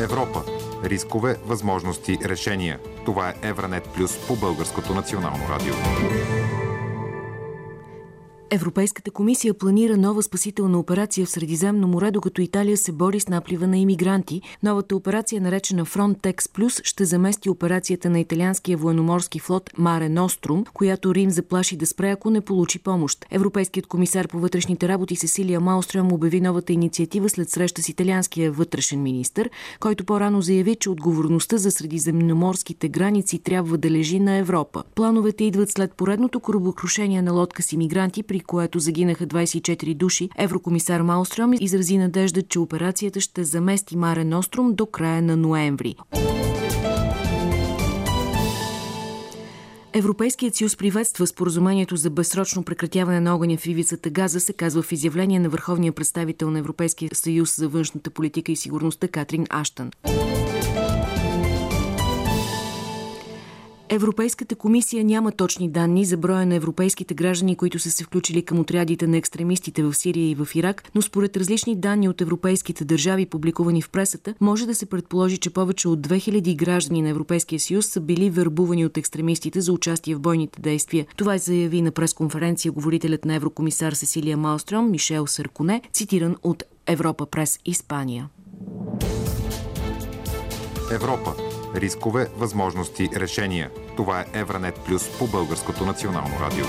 Европа. Рискове, възможности, решения. Това е Евранет Плюс по Българското национално радио. Европейската комисия планира нова спасителна операция в Средиземно море, докато Италия се бори с наплива на иммигранти. Новата операция, наречена Frontex Plus, ще замести операцията на италианския военноморски флот Маре Нострум, която Рим заплаши да спре, ако не получи помощ. Европейският комисар по вътрешните работи Сесилия Маустрем обяви новата инициатива след среща с италианския вътрешен министр, който по-рано заяви, че отговорността за средиземноморските граници трябва да лежи на Европа. Плановете идват след поредното корабокрушение на лодка с иммигранти, при което загинаха 24 души, еврокомисар Маустром изрази надежда, че операцията ще замести Марен Остром до края на ноември. Европейският съюз приветства споразумението за безсрочно прекратяване на огъня в ивицата Газа, се казва в изявление на върховния представител на Европейския съюз за външната политика и сигурността Катрин Аштън. Европейската комисия няма точни данни за броя на европейските граждани, които са се включили към отрядите на екстремистите в Сирия и в Ирак, но според различни данни от европейските държави, публикувани в пресата, може да се предположи, че повече от 2000 граждани на Европейския съюз са били вербувани от екстремистите за участие в бойните действия. Това заяви на пресконференция говорителят на еврокомисар Сесилия Малстром Мишел Сарконе, цитиран от Европа прес Испания. Европа Рискове, възможности, решения. Това е Евранет Плюс по Българското национално радио.